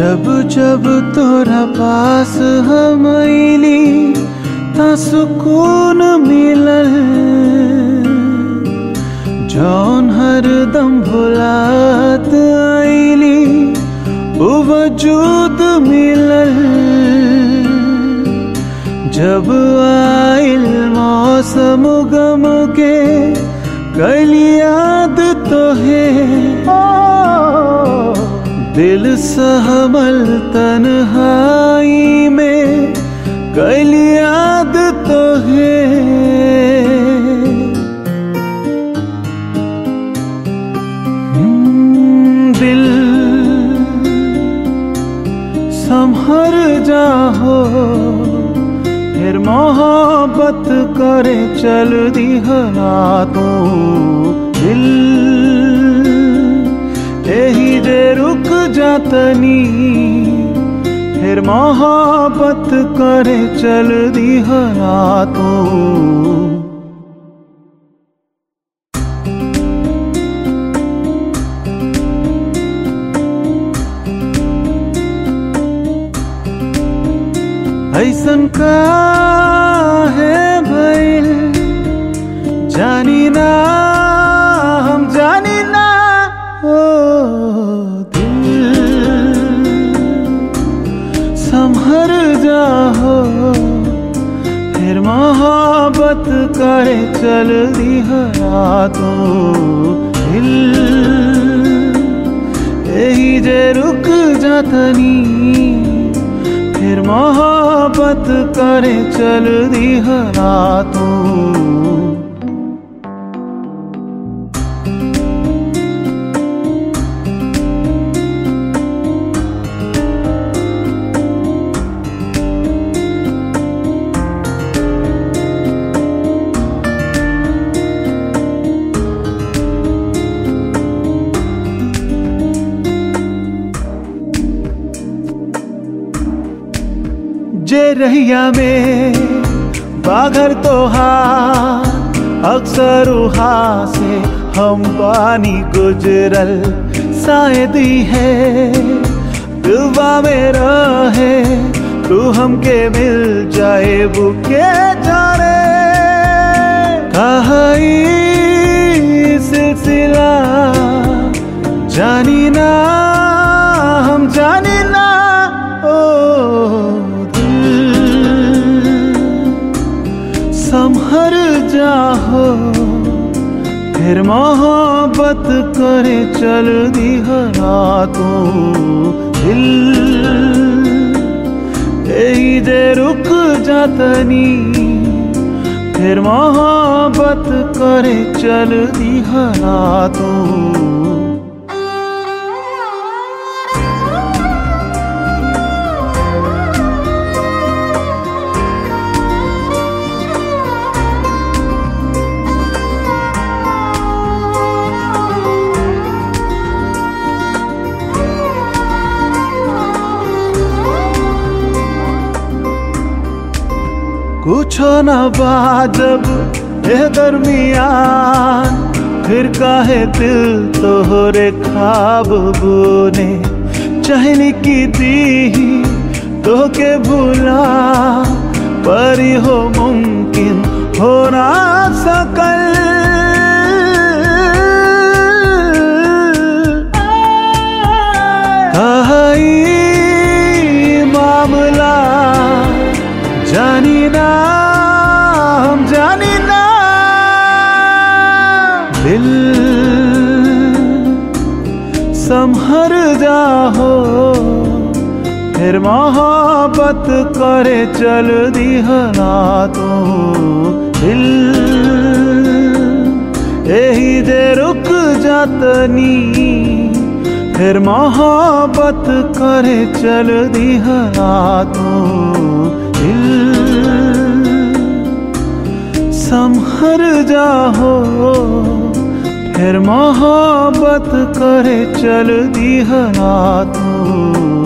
जब जब तोरा पास हम अली ता सुकून मिलल जौन हरदम भुलात आईली वो वजूद मिलल जब आइल मौसम गम के कल याद तो है दिल सहमल तन्हाई में कल याद तो है। हम्म, दिल संभर जाहो फिर मोहब्बत करे चल दी तो दिल यही जे रुक फिर मोहब्बत करे चल दी हरा तो ऐसन का है भइल जानी ना मोहब्बत करे चल दी तो दिल। यही जे रुक जातनी फिर मोहब्बत करे चल दी तो जे रहिया में बाघर तो हा अक्सर उहा से हम पानी गुजरल शायद है। दिलवा में रहे, तू हमके मिल जाए, बुके जाने मोहब्बत करे चल दी तू दिल। यही दे रुक जातनी फिर मोहब्बत करे चल दी तो कुछो न बाजब ए दरमियान, फिर काहे दिल तोहरे खाब बुने चहनी की दी तो के भूला, परी हो मुमकिन हो ना सकल। दिल संभर जाहो फिर मोहब्बत करे चल दी तो दिल यही जे रुक जातनी फिर मोहब्बत करे चल दी तो दिल संभर जाहो फिर मोहब्बत करे चल दी तो